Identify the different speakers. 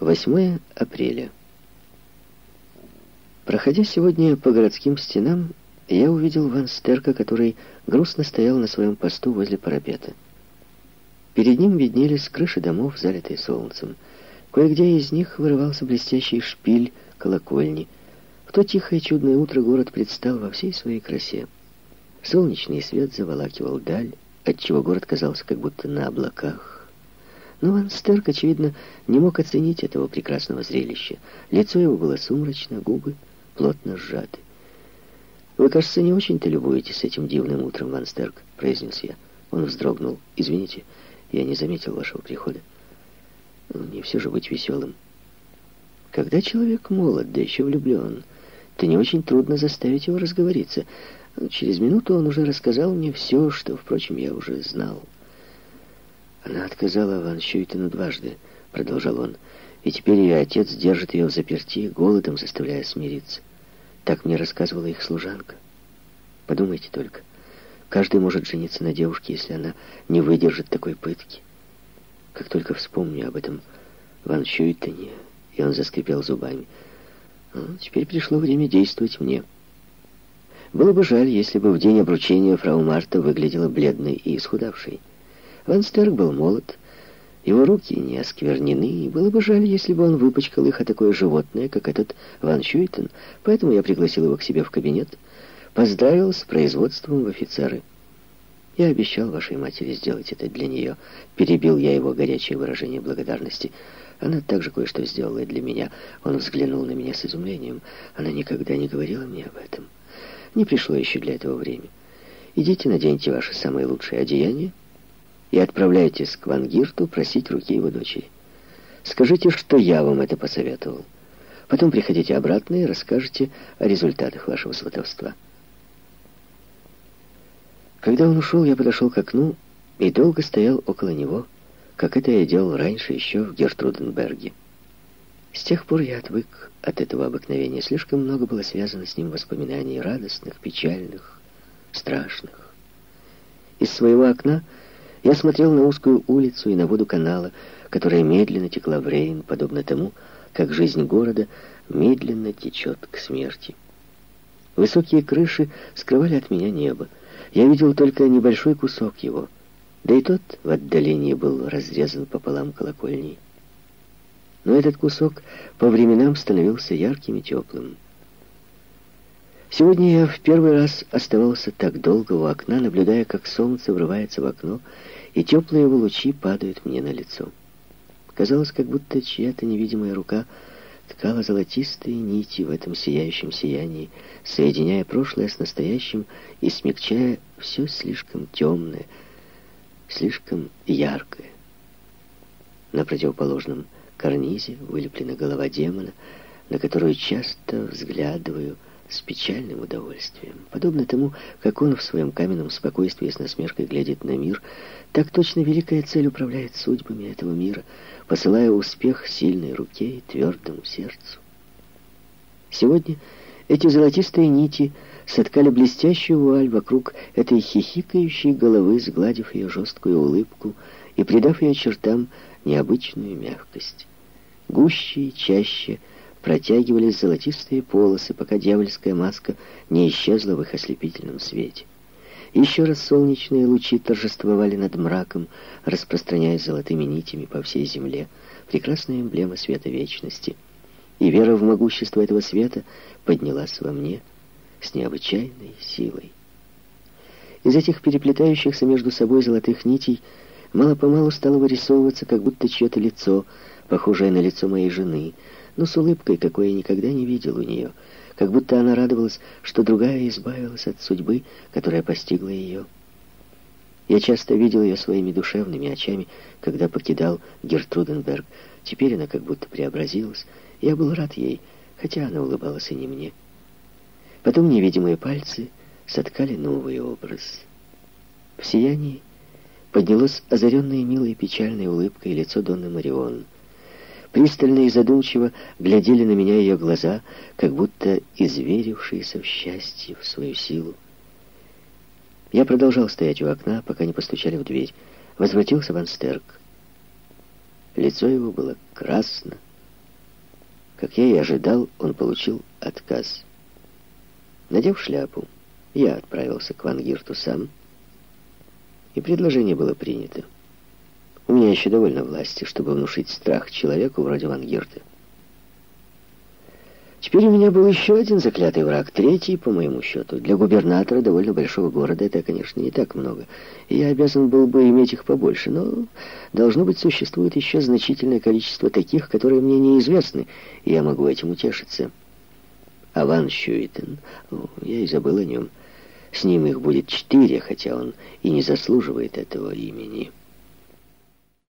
Speaker 1: 8 апреля. Проходя сегодня по городским стенам, я увидел Ван Стерка, который грустно стоял на своем посту возле парапета. Перед ним виднелись крыши домов, залитые солнцем. Кое-где из них вырывался блестящий шпиль колокольни. В то тихое чудное утро город предстал во всей своей красе. Солнечный свет заволакивал даль, отчего город казался как будто на облаках. Но Ван Стерк, очевидно, не мог оценить этого прекрасного зрелища. Лицо его было сумрачно, губы плотно сжаты. «Вы, кажется, не очень-то любуетесь этим дивным утром, Ван Стерк», — произнес я. Он вздрогнул. «Извините, я не заметил вашего прихода. Ну, не все же быть веселым. Когда человек молод, да еще влюблен, то не очень трудно заставить его разговориться. Через минуту он уже рассказал мне все, что, впрочем, я уже знал». Она отказала Ван Щуйтену дважды, продолжал он, и теперь ее отец держит ее в заперти, голодом заставляя смириться. Так мне рассказывала их служанка. Подумайте только, каждый может жениться на девушке, если она не выдержит такой пытки. Как только вспомню об этом Ван Щуйтене, и он заскрипел зубами, ну, теперь пришло время действовать мне. Было бы жаль, если бы в день обручения фрау Марта выглядела бледной и исхудавшей. Ван был молод, его руки не осквернены, и было бы жаль, если бы он выпачкал их о такое животное, как этот Ван Щуйтен, поэтому я пригласил его к себе в кабинет, поздравил с производством в офицеры. Я обещал вашей матери сделать это для нее. Перебил я его горячее выражение благодарности. Она также кое-что сделала для меня. Он взглянул на меня с изумлением. Она никогда не говорила мне об этом. Не пришло еще для этого время. Идите, наденьте ваши самые лучшие одеяния, и отправляйтесь к Вангирту просить руки его дочери. Скажите, что я вам это посоветовал. Потом приходите обратно и расскажете о результатах вашего сватовства. Когда он ушел, я подошел к окну и долго стоял около него, как это я делал раньше еще в Гертруденберге. С тех пор я отвык от этого обыкновения. Слишком много было связано с ним воспоминаний радостных, печальных, страшных. Из своего окна я смотрел на узкую улицу и на воду канала, которая медленно текла в Рейн, подобно тому, как жизнь города медленно течет к смерти. Высокие крыши скрывали от меня небо. Я видел только небольшой кусок его, да и тот в отдалении был разрезан пополам колокольней. Но этот кусок по временам становился ярким и теплым. Сегодня я в первый раз оставался так долго у окна, наблюдая, как солнце врывается в окно, и теплые его лучи падают мне на лицо. Казалось, как будто чья-то невидимая рука ткала золотистые нити в этом сияющем сиянии, соединяя прошлое с настоящим и смягчая все слишком темное, слишком яркое. На противоположном карнизе вылеплена голова демона, на которую часто взглядываю, с печальным удовольствием. Подобно тому, как он в своем каменном спокойствии с насмешкой глядит на мир, так точно великая цель управляет судьбами этого мира, посылая успех сильной руке и твердому сердцу. Сегодня эти золотистые нити соткали блестящую вуаль вокруг этой хихикающей головы, сгладив ее жесткую улыбку и придав ее чертам необычную мягкость. Гуще и чаще — протягивались золотистые полосы, пока дьявольская маска не исчезла в их ослепительном свете. Еще раз солнечные лучи торжествовали над мраком, распространяясь золотыми нитями по всей земле, прекрасная эмблема света вечности. И вера в могущество этого света поднялась во мне с необычайной силой. Из этих переплетающихся между собой золотых нитей мало-помалу стало вырисовываться как будто чье-то лицо, похожее на лицо моей жены — но с улыбкой, какой я никогда не видел у нее, как будто она радовалась, что другая избавилась от судьбы, которая постигла ее. Я часто видел ее своими душевными очами, когда покидал Гертруденберг. Теперь она как будто преобразилась. Я был рад ей, хотя она улыбалась и не мне. Потом невидимые пальцы соткали новый образ. В сиянии поднялось озаренное милой печальной улыбкой лицо Донны Марион — Пристально и задумчиво глядели на меня ее глаза, как будто изверившиеся в счастье, в свою силу. Я продолжал стоять у окна, пока не постучали в дверь. Возвратился Ван Стерк. Лицо его было красно, Как я и ожидал, он получил отказ. Надев шляпу, я отправился к Вангирту сам, и предложение было принято. У меня еще довольно власти, чтобы внушить страх человеку вроде Вангирта. Теперь у меня был еще один заклятый враг, третий, по моему счету. Для губернатора довольно большого города это, конечно, не так много. И я обязан был бы иметь их побольше, но, должно быть, существует еще значительное количество таких, которые мне неизвестны, и я могу этим утешиться. А Ван Щуитен, я и забыл о нем. С ним их будет четыре, хотя он и не заслуживает этого имени».